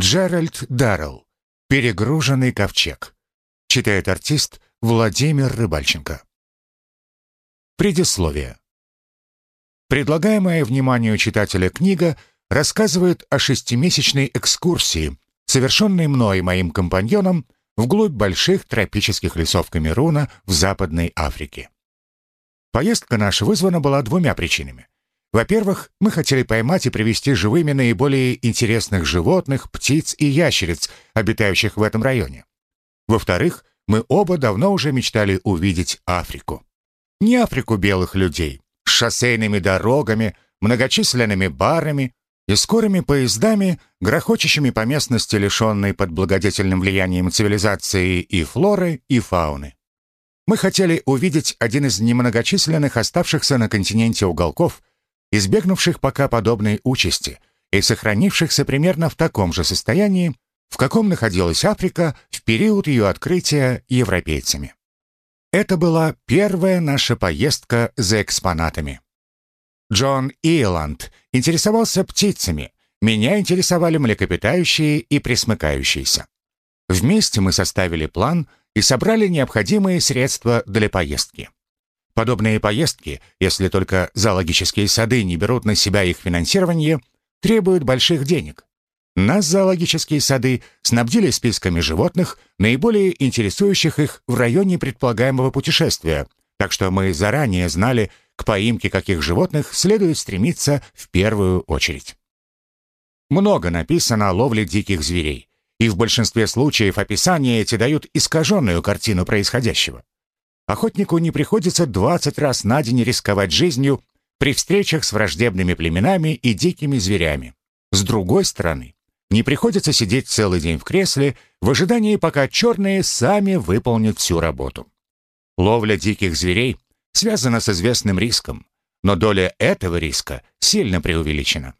Джеральд Даррелл. «Перегруженный ковчег». Читает артист Владимир Рыбальченко. Предисловие. Предлагаемая вниманию читателя книга рассказывает о шестимесячной экскурсии, совершенной мной и моим компаньоном вглубь больших тропических лесов Камеруна в Западной Африке. Поездка наша вызвана была двумя причинами. Во-первых, мы хотели поймать и привести живыми наиболее интересных животных, птиц и ящериц, обитающих в этом районе. Во-вторых, мы оба давно уже мечтали увидеть Африку. Не Африку белых людей, с шоссейными дорогами, многочисленными барами и скорыми поездами, грохочущими по местности, лишенной под благодетельным влиянием цивилизации и флоры, и фауны. Мы хотели увидеть один из немногочисленных оставшихся на континенте уголков, избегнувших пока подобной участи и сохранившихся примерно в таком же состоянии, в каком находилась Африка в период ее открытия европейцами. Это была первая наша поездка за экспонатами. Джон Иеланд интересовался птицами, меня интересовали млекопитающие и пресмыкающиеся. Вместе мы составили план и собрали необходимые средства для поездки. Подобные поездки, если только зоологические сады не берут на себя их финансирование, требуют больших денег. Нас зоологические сады снабдили списками животных, наиболее интересующих их в районе предполагаемого путешествия, так что мы заранее знали, к поимке каких животных следует стремиться в первую очередь. Много написано о ловле диких зверей, и в большинстве случаев описания эти дают искаженную картину происходящего. Охотнику не приходится 20 раз на день рисковать жизнью при встречах с враждебными племенами и дикими зверями. С другой стороны, не приходится сидеть целый день в кресле в ожидании, пока черные сами выполнят всю работу. Ловля диких зверей связана с известным риском, но доля этого риска сильно преувеличена.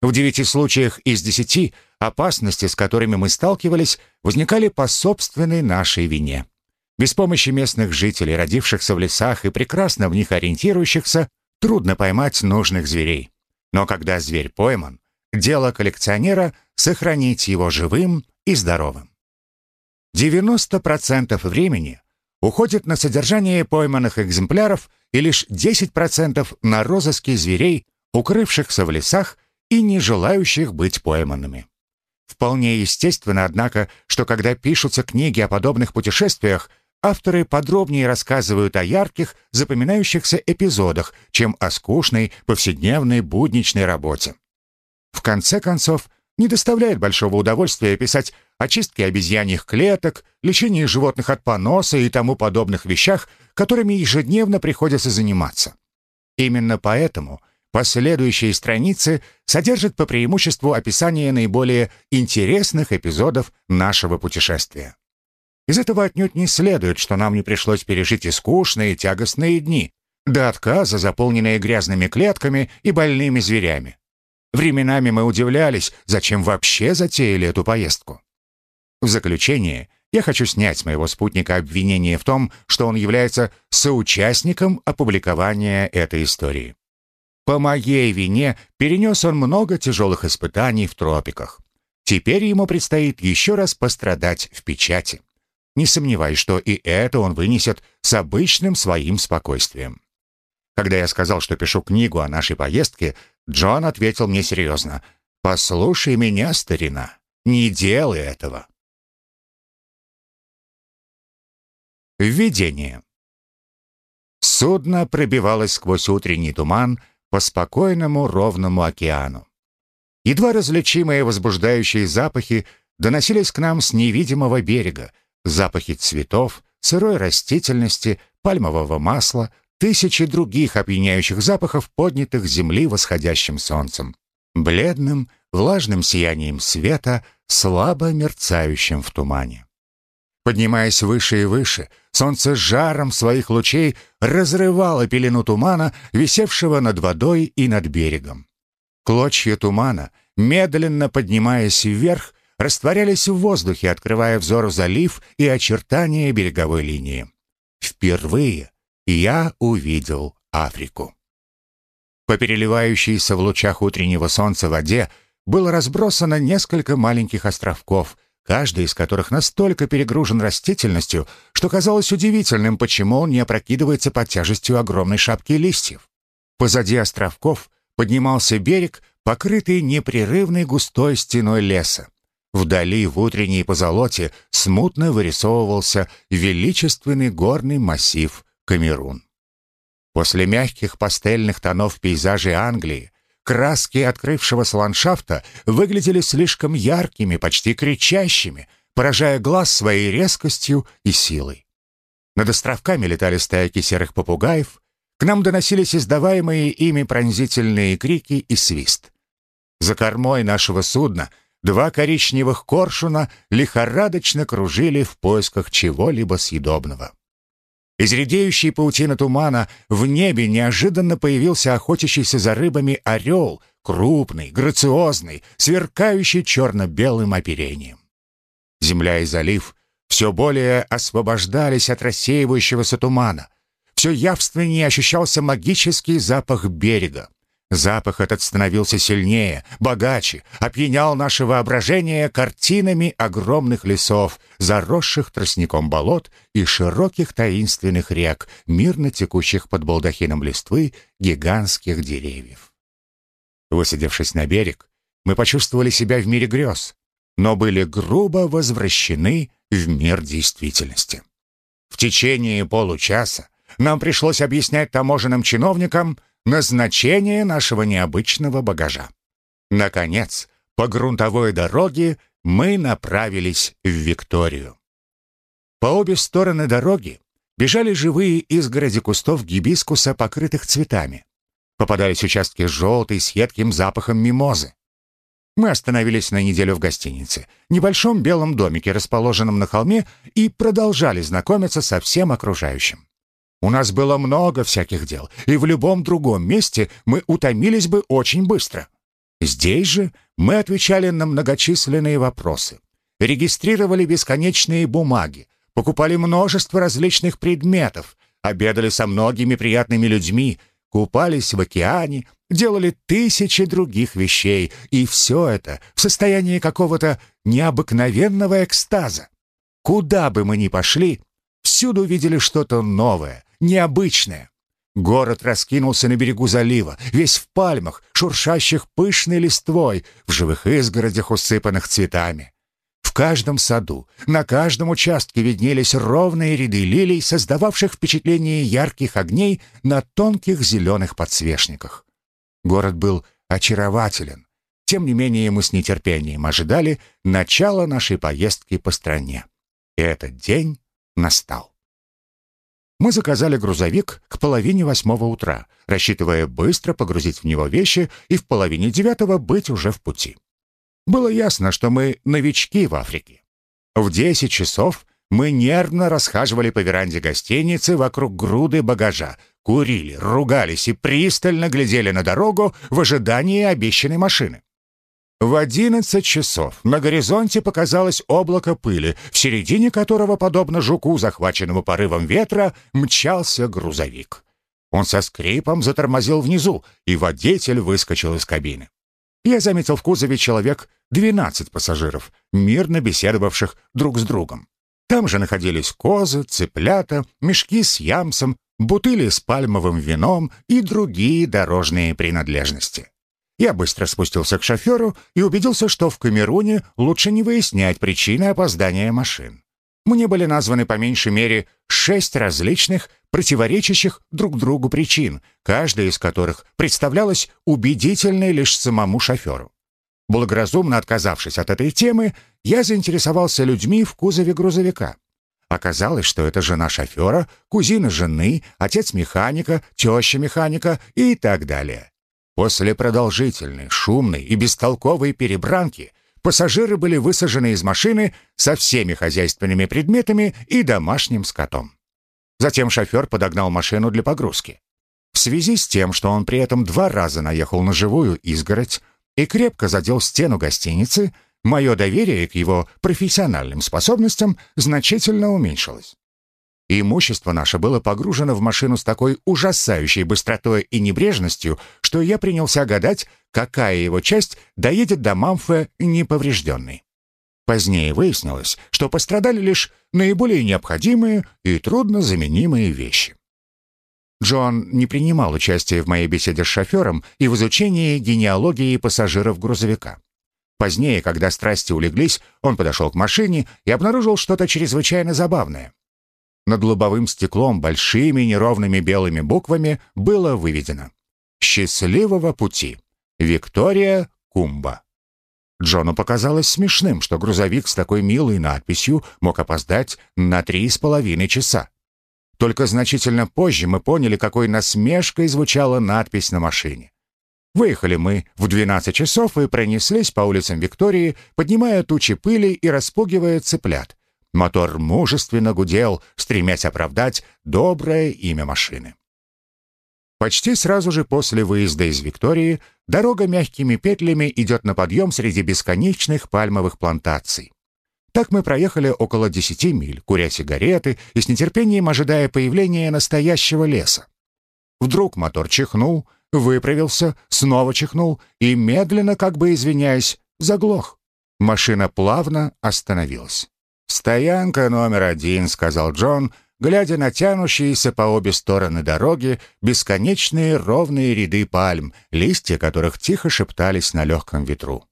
В девяти случаях из десяти опасности, с которыми мы сталкивались, возникали по собственной нашей вине. Без помощи местных жителей, родившихся в лесах и прекрасно в них ориентирующихся, трудно поймать нужных зверей. Но когда зверь пойман, дело коллекционера — сохранить его живым и здоровым. 90% времени уходит на содержание пойманных экземпляров и лишь 10% на розыски зверей, укрывшихся в лесах и не желающих быть пойманными. Вполне естественно, однако, что когда пишутся книги о подобных путешествиях, авторы подробнее рассказывают о ярких, запоминающихся эпизодах, чем о скучной, повседневной, будничной работе. В конце концов, не доставляет большого удовольствия писать о чистке обезьяньих клеток, лечении животных от поноса и тому подобных вещах, которыми ежедневно приходится заниматься. Именно поэтому последующие страницы содержат по преимуществу описание наиболее интересных эпизодов нашего путешествия. Из этого отнюдь не следует, что нам не пришлось пережить и скучные, и тягостные дни, до отказа, заполненные грязными клетками и больными зверями. Временами мы удивлялись, зачем вообще затеяли эту поездку. В заключение я хочу снять с моего спутника обвинение в том, что он является соучастником опубликования этой истории. По моей вине перенес он много тяжелых испытаний в тропиках. Теперь ему предстоит еще раз пострадать в печати. Не сомневаюсь, что и это он вынесет с обычным своим спокойствием. Когда я сказал, что пишу книгу о нашей поездке, Джон ответил мне серьезно. «Послушай меня, старина, не делай этого». Введение. Судно пробивалось сквозь утренний туман по спокойному ровному океану. Едва различимые возбуждающие запахи доносились к нам с невидимого берега, запахи цветов, сырой растительности, пальмового масла, тысячи других опьяняющих запахов, поднятых земли восходящим солнцем, бледным, влажным сиянием света, слабо мерцающим в тумане. Поднимаясь выше и выше, солнце жаром своих лучей разрывало пелену тумана, висевшего над водой и над берегом. Клочья тумана, медленно поднимаясь вверх, растворялись в воздухе, открывая взору залив и очертания береговой линии. Впервые я увидел Африку. По переливающейся в лучах утреннего солнца воде было разбросано несколько маленьких островков, каждый из которых настолько перегружен растительностью, что казалось удивительным, почему он не опрокидывается под тяжестью огромной шапки листьев. Позади островков поднимался берег, покрытый непрерывной густой стеной леса. Вдали в утренней позолоте смутно вырисовывался величественный горный массив Камерун. После мягких пастельных тонов пейзажей Англии краски открывшегося ландшафта выглядели слишком яркими, почти кричащими, поражая глаз своей резкостью и силой. Над островками летали стайки серых попугаев, к нам доносились издаваемые ими пронзительные крики и свист. За кормой нашего судна два коричневых коршуна лихорадочно кружили в поисках чего-либо съедобного. Из редеющей паутины тумана в небе неожиданно появился охотящийся за рыбами орел, крупный, грациозный, сверкающий черно-белым оперением. Земля и залив все более освобождались от рассеивающегося тумана. Все явственнее ощущался магический запах берега. Запах этот становился сильнее, богаче, опьянял наше воображение картинами огромных лесов, заросших тростником болот и широких таинственных рек, мирно текущих под балдахином листвы гигантских деревьев. Высадившись на берег, мы почувствовали себя в мире грез, но были грубо возвращены в мир действительности. В течение получаса нам пришлось объяснять таможенным чиновникам, назначение нашего необычного багажа. Наконец, по грунтовой дороге мы направились в Викторию. По обе стороны дороги бежали живые изгороди кустов гибискуса, покрытых цветами. Попадались участки желтой с едким запахом мимозы. Мы остановились на неделю в гостинице, небольшом белом домике, расположенном на холме, и продолжали знакомиться со всем окружающим. У нас было много всяких дел, и в любом другом месте мы утомились бы очень быстро. Здесь же мы отвечали на многочисленные вопросы, регистрировали бесконечные бумаги, покупали множество различных предметов, обедали со многими приятными людьми, купались в океане, делали тысячи других вещей, и все это в состоянии какого-то необыкновенного экстаза. Куда бы мы ни пошли, всюду видели что-то новое, необычное. Город раскинулся на берегу залива, весь в пальмах, шуршащих пышной листвой, в живых изгородях, усыпанных цветами. В каждом саду, на каждом участке виднелись ровные ряды лилий, создававших впечатление ярких огней на тонких зеленых подсвечниках. Город был очарователен. Тем не менее, мы с нетерпением ожидали начала нашей поездки по стране. И этот день настал. Мы заказали грузовик к половине восьмого утра, рассчитывая быстро погрузить в него вещи и в половине девятого быть уже в пути. Было ясно, что мы новички в Африке. В десять часов мы нервно расхаживали по веранде гостиницы вокруг груды багажа, курили, ругались и пристально глядели на дорогу в ожидании обещанной машины. В одиннадцать часов на горизонте показалось облако пыли, в середине которого, подобно жуку, захваченному порывом ветра, мчался грузовик. Он со скрипом затормозил внизу, и водитель выскочил из кабины. Я заметил в кузове человек 12 пассажиров, мирно беседовавших друг с другом. Там же находились козы, цыплята, мешки с ямсом, бутыли с пальмовым вином и другие дорожные принадлежности. Я быстро спустился к шоферу и убедился, что в Камеруне лучше не выяснять причины опоздания машин. Мне были названы по меньшей мере шесть различных, противоречащих друг другу причин, каждая из которых представлялась убедительной лишь самому шоферу. Благоразумно отказавшись от этой темы, я заинтересовался людьми в кузове грузовика. Оказалось, что это жена шофера, кузина жены, отец механика, теща механика и так далее. После продолжительной, шумной и бестолковой перебранки пассажиры были высажены из машины со всеми хозяйственными предметами и домашним скотом. Затем шофер подогнал машину для погрузки. В связи с тем, что он при этом два раза наехал на живую изгородь и крепко задел стену гостиницы, мое доверие к его профессиональным способностям значительно уменьшилось. Имущество наше было погружено в машину с такой ужасающей быстротой и небрежностью, что я принялся гадать, какая его часть доедет до Мамфе неповрежденной. Позднее выяснилось, что пострадали лишь наиболее необходимые и труднозаменимые вещи. Джон не принимал участия в моей беседе с шофером и в изучении генеалогии пассажиров грузовика. Позднее, когда страсти улеглись, он подошел к машине и обнаружил что-то чрезвычайно забавное. Над лобовым стеклом большими неровными белыми буквами было выведено «Счастливого пути! Виктория Кумба». Джону показалось смешным, что грузовик с такой милой надписью мог опоздать на три с половиной часа. Только значительно позже мы поняли, какой насмешкой звучала надпись на машине. Выехали мы в 12 часов и пронеслись по улицам Виктории, поднимая тучи пыли и распугивая цыплят. Мотор мужественно гудел, стремясь оправдать доброе имя машины. Почти сразу же после выезда из Виктории дорога мягкими петлями идет на подъем среди бесконечных пальмовых плантаций. Так мы проехали около десяти миль, куря сигареты и с нетерпением ожидая появления настоящего леса. Вдруг мотор чихнул, выправился, снова чихнул и, медленно, как бы извиняясь, заглох. Машина плавно остановилась. «Стоянка номер один», — сказал Джон, глядя на тянущиеся по обе стороны дороги бесконечные ровные ряды пальм, листья которых тихо шептались на легком ветру.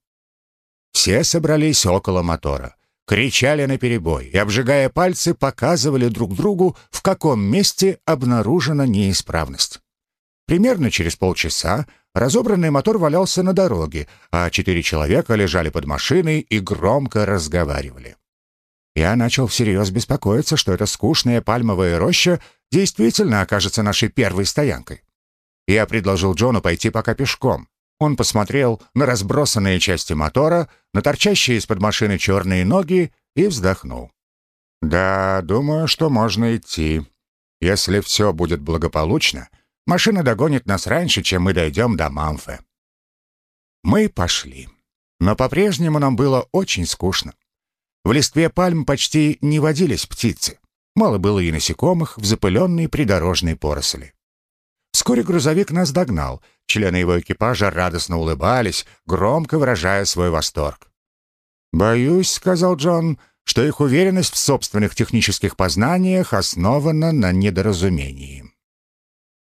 Все собрались около мотора, кричали наперебой и, обжигая пальцы, показывали друг другу, в каком месте обнаружена неисправность. Примерно через полчаса разобранный мотор валялся на дороге, а четыре человека лежали под машиной и громко разговаривали. Я начал всерьез беспокоиться, что эта скучная пальмовая роща действительно окажется нашей первой стоянкой. Я предложил Джону пойти пока пешком. Он посмотрел на разбросанные части мотора, на торчащие из-под машины черные ноги и вздохнул. «Да, думаю, что можно идти. Если все будет благополучно, машина догонит нас раньше, чем мы дойдем до Мамфе». Мы пошли. Но по-прежнему нам было очень скучно. В листве пальм почти не водились птицы. Мало было и насекомых в запыленной придорожной поросли. Вскоре грузовик нас догнал. Члены его экипажа радостно улыбались, громко выражая свой восторг. «Боюсь», — сказал Джон, — «что их уверенность в собственных технических познаниях основана на недоразумении».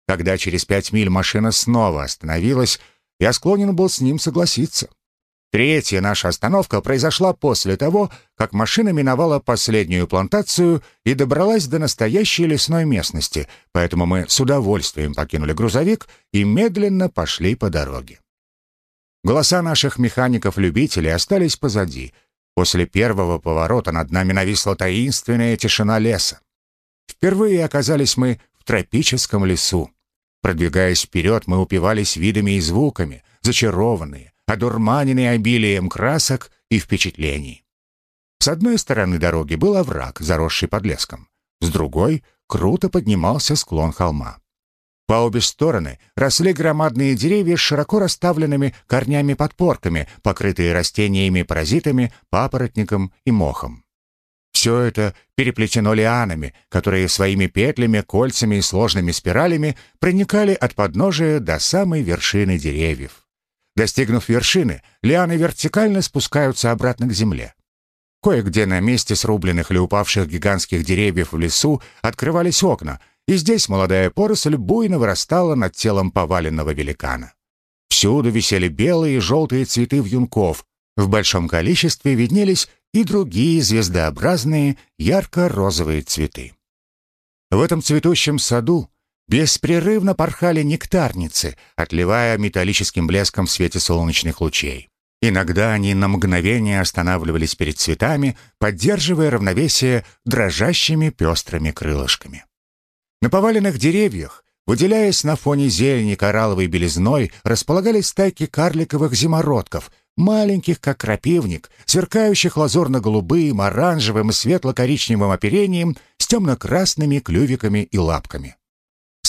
Когда через пять миль машина снова остановилась, я склонен был с ним согласиться. Третья наша остановка произошла после того, как машина миновала последнюю плантацию и добралась до настоящей лесной местности, поэтому мы с удовольствием покинули грузовик и медленно пошли по дороге. Голоса наших механиков-любителей остались позади. После первого поворота над нами нависла таинственная тишина леса. Впервые оказались мы в тропическом лесу. Продвигаясь вперед, мы упивались видами и звуками, зачарованные, одурманенный обилием красок и впечатлений. С одной стороны дороги был овраг, заросший подлеском, с другой круто поднимался склон холма. По обе стороны росли громадные деревья с широко расставленными корнями-подпорками, покрытые растениями-паразитами, папоротником и мохом. Все это переплетено лианами, которые своими петлями, кольцами и сложными спиралями проникали от подножия до самой вершины деревьев. Достигнув вершины, лианы вертикально спускаются обратно к земле. Кое-где на месте срубленных или упавших гигантских деревьев в лесу открывались окна, и здесь молодая поросль буйно вырастала над телом поваленного великана. Всюду висели белые и желтые цветы вьюнков, в большом количестве виднелись и другие звездообразные ярко-розовые цветы. В этом цветущем саду Беспрерывно порхали нектарницы, отливая металлическим блеском в свете солнечных лучей. Иногда они на мгновение останавливались перед цветами, поддерживая равновесие дрожащими пестрыми крылышками. На поваленных деревьях, выделяясь на фоне зелени коралловой белизной, располагались стайки карликовых зимородков, маленьких, как крапивник, сверкающих лазурно-голубым, оранжевым и светло-коричневым оперением с темно-красными клювиками и лапками.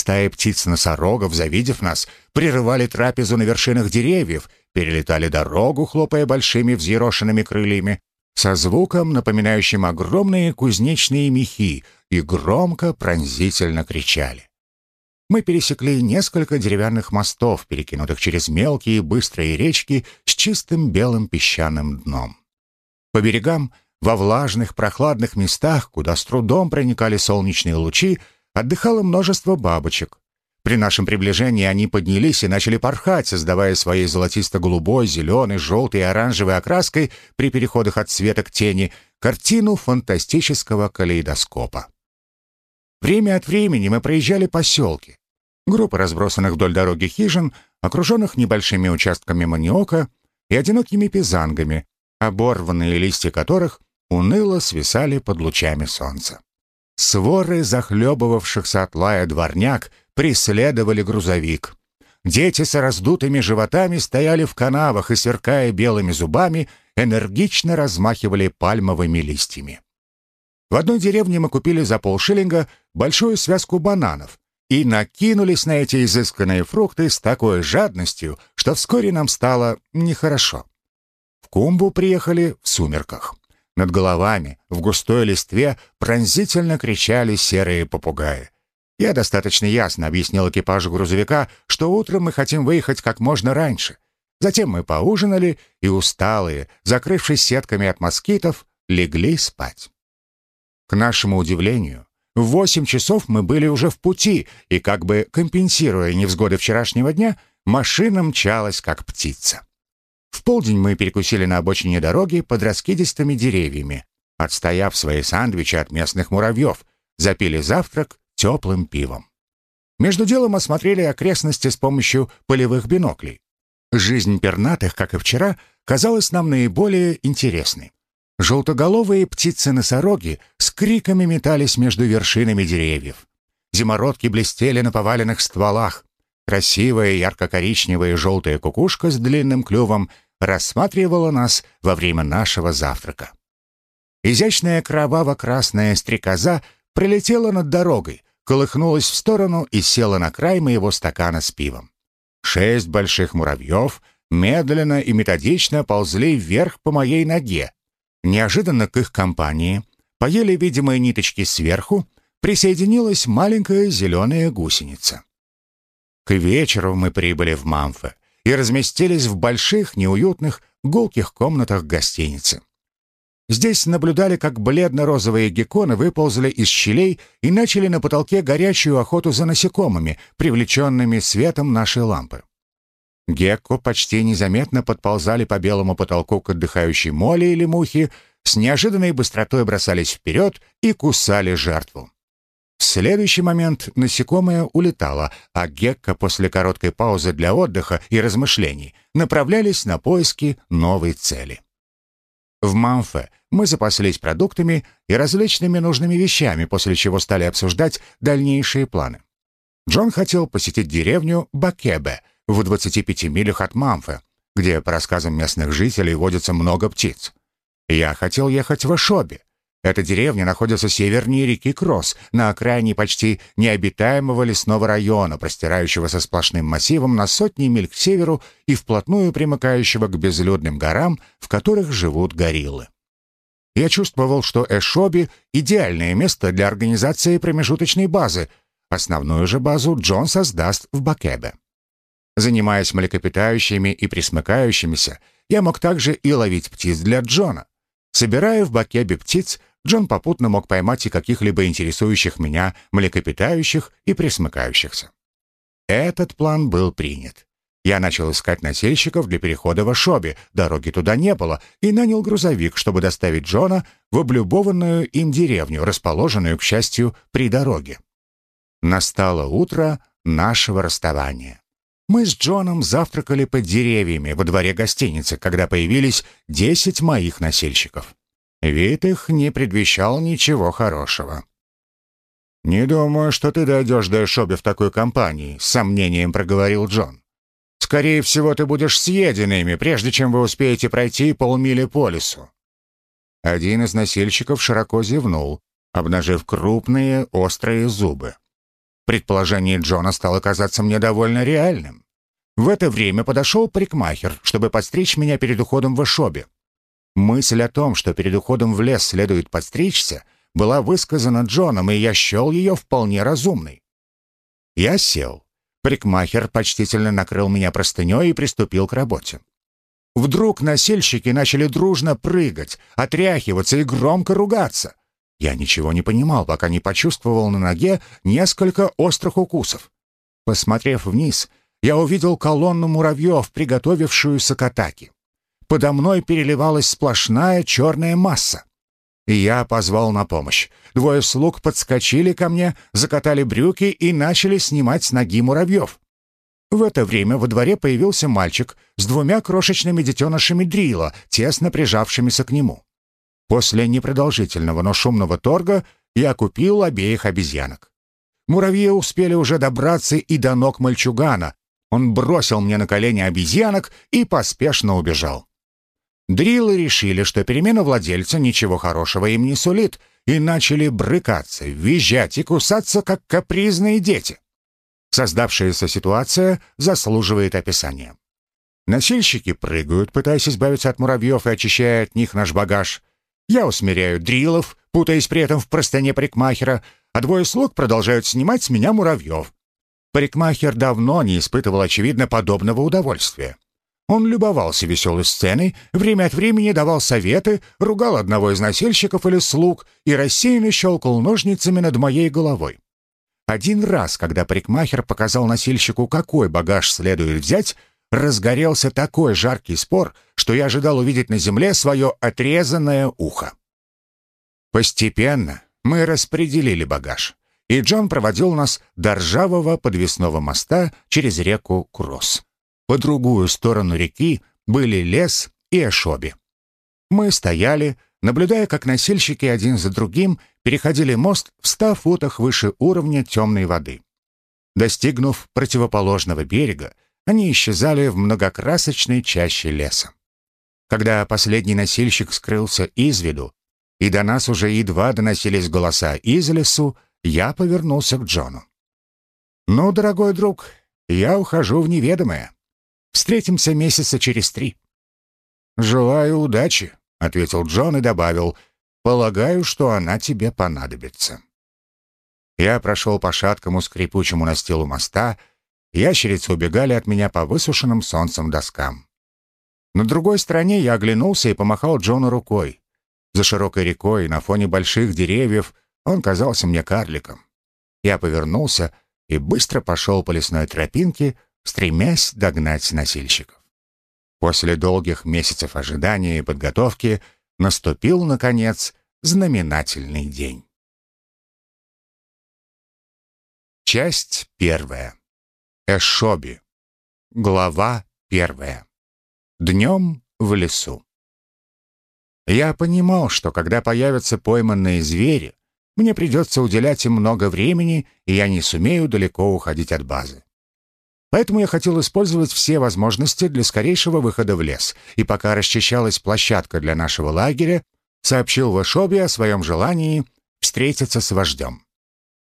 Стаи птиц-носорогов, завидев нас, прерывали трапезу на вершинах деревьев, перелетали дорогу, хлопая большими взъерошенными крыльями, со звуком, напоминающим огромные кузнечные мехи, и громко пронзительно кричали. Мы пересекли несколько деревянных мостов, перекинутых через мелкие быстрые речки с чистым белым песчаным дном. По берегам, во влажных прохладных местах, куда с трудом проникали солнечные лучи, отдыхало множество бабочек. При нашем приближении они поднялись и начали порхать, создавая своей золотисто-голубой, зеленой, желтой и оранжевой окраской при переходах от света к тени картину фантастического калейдоскопа. Время от времени мы проезжали поселки. Группы разбросанных вдоль дороги хижин, окруженных небольшими участками маниока и одинокими пизангами, оборванные листья которых уныло свисали под лучами солнца. Своры захлебывавшихся от лая дворняк преследовали грузовик. Дети с раздутыми животами стояли в канавах и, сверкая белыми зубами, энергично размахивали пальмовыми листьями. В одной деревне мы купили за полшиллинга большую связку бананов и накинулись на эти изысканные фрукты с такой жадностью, что вскоре нам стало нехорошо. В Кумбу приехали в сумерках. Над головами, в густой листве, пронзительно кричали серые попугаи. Я достаточно ясно объяснил экипажу грузовика, что утром мы хотим выехать как можно раньше. Затем мы поужинали и, усталые, закрывшись сетками от москитов, легли спать. К нашему удивлению, в восемь часов мы были уже в пути, и, как бы компенсируя невзгоды вчерашнего дня, машина мчалась, как птица. В полдень мы перекусили на обочине дороги под раскидистыми деревьями, отстояв свои сандвичи от местных муравьев, запили завтрак теплым пивом. Между делом осмотрели окрестности с помощью полевых биноклей. Жизнь пернатых, как и вчера, казалась нам наиболее интересной. Желтоголовые птицы-носороги с криками метались между вершинами деревьев. Зимородки блестели на поваленных стволах. Красивая ярко-коричневая желтая кукушка с длинным клювом рассматривала нас во время нашего завтрака. Изящная кроваво-красная стрекоза прилетела над дорогой, колыхнулась в сторону и села на край моего стакана с пивом. Шесть больших муравьев медленно и методично ползли вверх по моей ноге. Неожиданно к их компании, поели видимые ниточки сверху, присоединилась маленькая зеленая гусеница. К вечеру мы прибыли в Мамфе и разместились в больших, неуютных, гулких комнатах гостиницы. Здесь наблюдали, как бледно-розовые гекконы выползли из щелей и начали на потолке горячую охоту за насекомыми, привлеченными светом нашей лампы. Гекко почти незаметно подползали по белому потолку к отдыхающей моле или мухе, с неожиданной быстротой бросались вперед и кусали жертву. В следующий момент насекомое улетало, а Гекко после короткой паузы для отдыха и размышлений направлялись на поиски новой цели. В Мамфе мы запаслись продуктами и различными нужными вещами, после чего стали обсуждать дальнейшие планы. Джон хотел посетить деревню Бакебе в 25 милях от Мамфе, где, по рассказам местных жителей, водится много птиц. Я хотел ехать в Ашоби, эта деревня находится севернее реки Кросс, на окраине почти необитаемого лесного района, простирающегося сплошным массивом на сотни миль к северу и вплотную примыкающего к безлюдным горам, в которых живут гориллы. Я чувствовал, что Эшоби — идеальное место для организации промежуточной базы. Основную же базу Джон создаст в Бакебе. Занимаясь млекопитающими и присмыкающимися, я мог также и ловить птиц для Джона. Собирая в Бакебе птиц, Джон попутно мог поймать и каких-либо интересующих меня млекопитающих и присмыкающихся. Этот план был принят. Я начал искать носильщиков для перехода в Ашоби, дороги туда не было, и нанял грузовик, чтобы доставить Джона в облюбованную им деревню, расположенную, к счастью, при дороге. Настало утро нашего расставания. Мы с Джоном завтракали под деревьями во дворе гостиницы, когда появились десять моих носильщиков. Вид их не предвещал ничего хорошего. «Не думаю, что ты дойдешь до Эшоби в такой компании», — с сомнением проговорил Джон. «Скорее всего, ты будешь съеден ими, прежде чем вы успеете пройти полмили по лесу». Один из носильщиков широко зевнул, обнажив крупные острые зубы. Предположение Джона стало казаться мне довольно реальным. В это время подошел парикмахер, чтобы подстричь меня перед уходом в Эшобе. Мысль о том, что перед уходом в лес следует подстричься, была высказана Джоном, и я счел ее вполне разумной. Я сел. Парикмахер почтительно накрыл меня простыней и приступил к работе. Вдруг носильщики начали дружно прыгать, отряхиваться и громко ругаться. Я ничего не понимал, пока не почувствовал на ноге несколько острых укусов. Посмотрев вниз, я увидел колонну муравьев, приготовившуюся к атаке. Подо мной переливалась сплошная черная масса. И я позвал на помощь. Двое слуг подскочили ко мне, закатали брюки и начали снимать с ноги муравьев. В это время во дворе появился мальчик с двумя крошечными детенышами дрила, тесно прижавшимися к нему. После непродолжительного, но шумного торга я купил обеих обезьянок. Муравьи успели уже добраться и до ног мальчугана. Он бросил мне на колени обезьянок и поспешно убежал. Дрилы решили, что перемена владельца ничего хорошего им не сулит, и начали брыкаться, визжать и кусаться, как капризные дети. Создавшаяся ситуация заслуживает описания. Носильщики прыгают, пытаясь избавиться от муравьев и очищая от них наш багаж. Я усмиряю дрилов, путаясь при этом в простыне парикмахера, а двое слуг продолжают снимать с меня муравьев. Парикмахер давно не испытывал, очевидно, подобного удовольствия. Он любовался веселой сценой, время от времени давал советы, ругал одного из носильщиков или слуг и рассеянно щелкал ножницами над моей головой. Один раз, когда парикмахер показал носильщику, какой багаж следует взять, разгорелся такой жаркий спор, что я ожидал увидеть на земле свое отрезанное ухо. Постепенно мы распределили багаж, и Джон проводил нас до ржавого подвесного моста через реку Кросс. По другую сторону реки были лес и Эшоби. Мы стояли, наблюдая, как носильщики один за другим переходили мост в ста футах выше уровня темной воды. Достигнув противоположного берега, они исчезали в многокрасочной чаще леса. Когда последний носильщик скрылся из виду, и до нас уже едва доносились голоса из лесу, я повернулся к Джону. «Ну, дорогой друг, я ухожу в неведомое. Встретимся месяца через три». «Желаю удачи», — ответил Джон и добавил, «полагаю, что она тебе понадобится». Я прошел по шаткому скрипучему настилу моста, ящерицы убегали от меня по высушенным солнцем доскам. На другой стороне я оглянулся и помахал Джону рукой. За широкой рекой, на фоне больших деревьев, он казался мне карликом. Я повернулся и быстро пошел по лесной тропинке, стремясь догнать носильщиков. После долгих месяцев ожидания и подготовки наступил, наконец, знаменательный день. Часть первая. Эшоби. Глава первая. Днем в лесу. Я понимал, что когда появятся пойманные звери, мне придется уделять им много времени, и я не сумею далеко уходить от базы. Поэтому я хотел использовать все возможности для скорейшего выхода в лес, и пока расчищалась площадка для нашего лагеря, сообщил Вашоби о своем желании встретиться с вождем.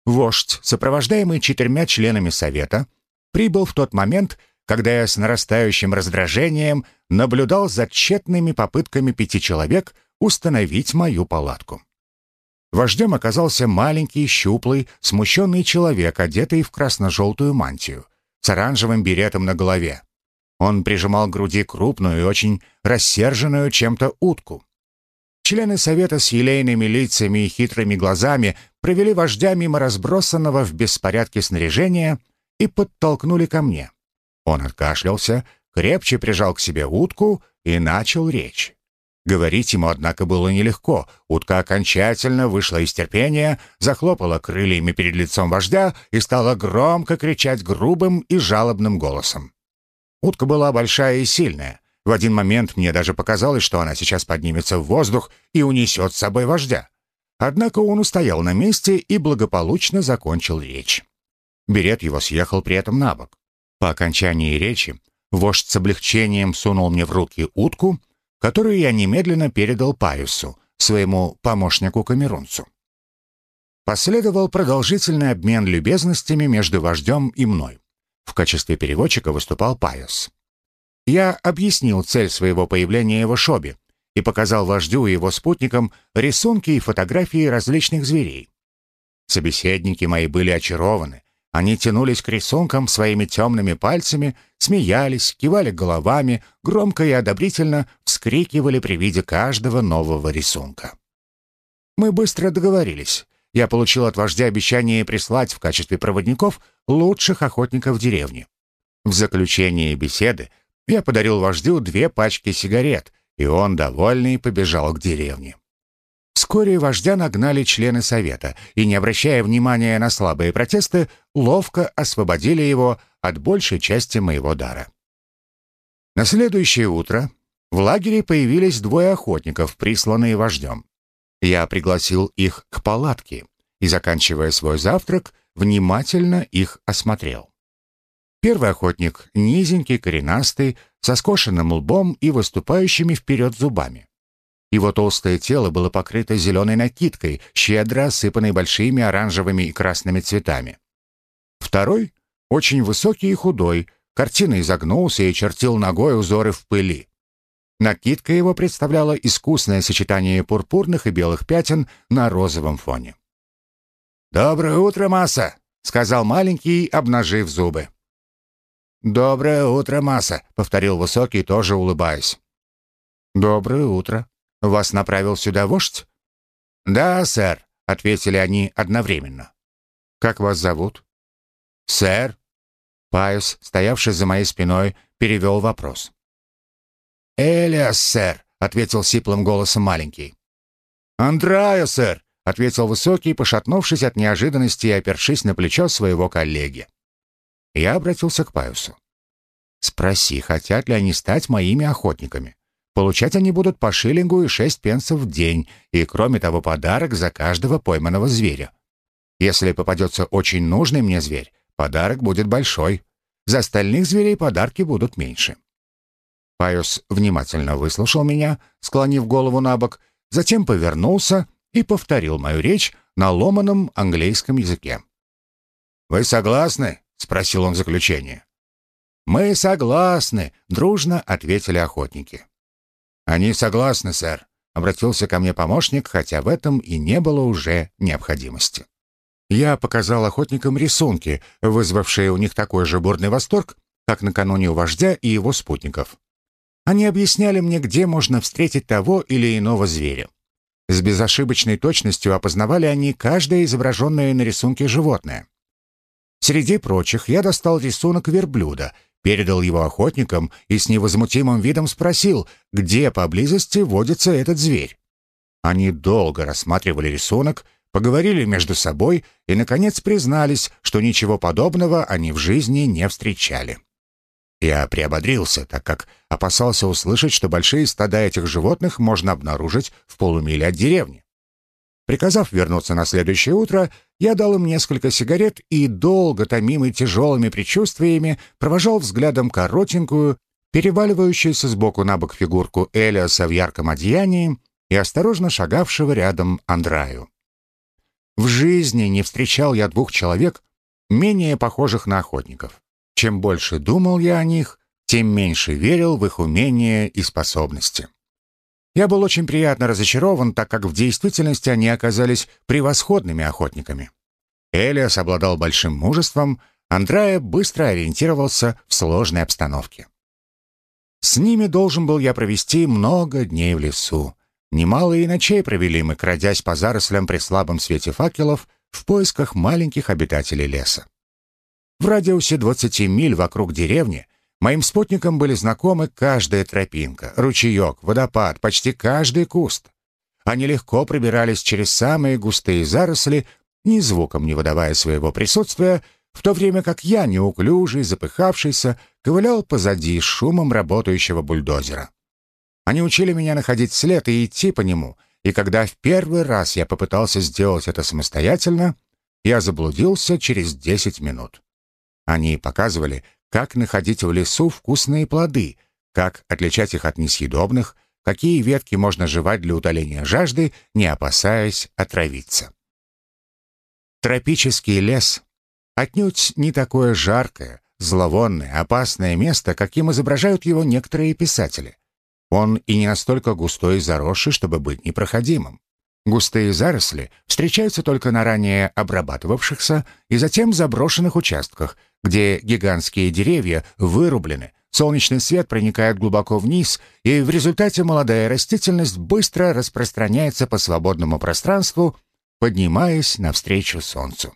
Вождь, сопровождаемый четырьмя членами совета, прибыл в тот момент, когда я с нарастающим раздражением наблюдал за тщетными попытками пяти человек установить мою палатку. Вождем оказался маленький, щуплый, смущенный человек, одетый в красно-желтую мантию — с оранжевым беретом на голове. Он прижимал к груди крупную и очень рассерженную чем-то утку. Члены совета с елейными лицами и хитрыми глазами провели вождя мимо разбросанного в беспорядке снаряжения и подтолкнули ко мне. Он откашлялся, крепче прижал к себе утку и начал речь. Говорить ему, однако, было нелегко. Утка окончательно вышла из терпения, захлопала крыльями перед лицом вождя и стала громко кричать грубым и жалобным голосом. Утка была большая и сильная. В один момент мне даже показалось, что она сейчас поднимется в воздух и унесет с собой вождя. Однако он устоял на месте и благополучно закончил речь. Берет его съехал при этом на бок. По окончании речи вождь с облегчением сунул мне в руки утку — которую я немедленно передал Паюсу, своему помощнику-камерунцу. Последовал продолжительный обмен любезностями между вождем и мной. В качестве переводчика выступал Паюс. Я объяснил цель своего появления в Ишобе и показал вождю и его спутникам рисунки и фотографии различных зверей. Собеседники мои были очарованы. Они тянулись к рисункам своими темными пальцами, смеялись, кивали головами, громко и одобрительно вскрикивали при виде каждого нового рисунка. Мы быстро договорились. Я получил от вождя обещание прислать в качестве проводников лучших охотников деревни. В заключение беседы я подарил вождю две пачки сигарет, и он, довольный, побежал к деревне. Вскоре вождя нагнали члены совета и, не обращая внимания на слабые протесты, ловко освободили его от большей части моего дара. На следующее утро в лагере появились двое охотников, присланные вождем. Я пригласил их к палатке и, заканчивая свой завтрак, внимательно их осмотрел. Первый охотник — низенький, коренастый, со скошенным лбом и выступающими вперед зубами. Его толстое тело было покрыто зеленой накидкой, щедро осыпанной большими оранжевыми и красными цветами. Второй — очень высокий и худой, картина изогнулся и чертил ногой узоры в пыли. Накидка его представляла искусное сочетание пурпурных и белых пятен на розовом фоне. «Доброе утро, Масса!» — сказал маленький, обнажив зубы. «Доброе утро, Масса!» — повторил высокий, тоже улыбаясь. «Доброе утро. Вас направил сюда вождь?» «Да, сэр», — ответили они одновременно. «Как вас зовут?» «Сэр». Пайус, стоявший за моей спиной, перевел вопрос. «Элиас, сэр», — ответил сиплым голосом маленький. «Андрая, сэр», — ответил высокий, пошатнувшись от неожиданности и опершись на плечо своего коллеги. Я обратился к Паюсу. «Спроси, хотят ли они стать моими охотниками. Получать они будут по шиллингу и шесть пенсов в день, и, кроме того, подарок за каждого пойманного зверя. Если попадется очень нужный мне зверь, подарок будет большой. За остальных зверей подарки будут меньше. Пайос внимательно выслушал меня, склонив голову на бок, затем повернулся и повторил мою речь на ломаном английском языке. «Вы согласны?» — спросил он заключение. «Мы согласны», — дружно ответили охотники. «Они согласны, сэр», — обратился ко мне помощник, хотя в этом и не было уже необходимости. Я показал охотникам рисунки, вызвавшие у них такой же бурный восторг, как накануне у вождя и его спутников. Они объясняли мне, где можно встретить того или иного зверя. С безошибочной точностью опознавали они каждое изображенное на рисунке животное. Среди прочих я достал рисунок верблюда, передал его охотникам и с невозмутимым видом спросил, где поблизости водится этот зверь. Они долго рассматривали рисунок, поговорили между собой и, наконец, признались, что ничего подобного они в жизни не встречали. Я приободрился, так как опасался услышать, что большие стада этих животных можно обнаружить в полумиле от деревни. Приказав вернуться на следующее утро, я дал им несколько сигарет и, долго томимый тяжелыми предчувствиями, провожал взглядом коротенькую, переваливающуюся сбоку на бок фигурку Элиаса в ярком одеянии и осторожно шагавшего рядом Андраю. В жизни не встречал я двух человек, менее похожих на охотников. Чем больше думал я о них, тем меньше верил в их умения и способности. Я был очень приятно разочарован, так как в действительности они оказались превосходными охотниками. Элиас обладал большим мужеством, Андрея быстро ориентировался в сложной обстановке. С ними должен был я провести много дней в лесу. Немало и ночей провели мы, крадясь по зарослям при слабом свете факелов в поисках маленьких обитателей леса. В радиусе 20 миль вокруг деревни Моим спутникам были знакомы каждая тропинка, ручеек, водопад, почти каждый куст. Они легко пробирались через самые густые заросли, ни звуком не выдавая своего присутствия, в то время как я, неуклюжий, запыхавшийся, ковылял позади шумом работающего бульдозера. Они учили меня находить след и идти по нему, и когда в первый раз я попытался сделать это самостоятельно, я заблудился через десять минут. Они показывали, как находить в лесу вкусные плоды, как отличать их от несъедобных, какие ветки можно жевать для утоления жажды, не опасаясь отравиться. Тропический лес отнюдь не такое жаркое, зловонное, опасное место, каким изображают его некоторые писатели. Он и не настолько густой и заросший, чтобы быть непроходимым. Густые заросли встречаются только на ранее обрабатывавшихся и затем заброшенных участках, где гигантские деревья вырублены, солнечный свет проникает глубоко вниз, и в результате молодая растительность быстро распространяется по свободному пространству, поднимаясь навстречу солнцу.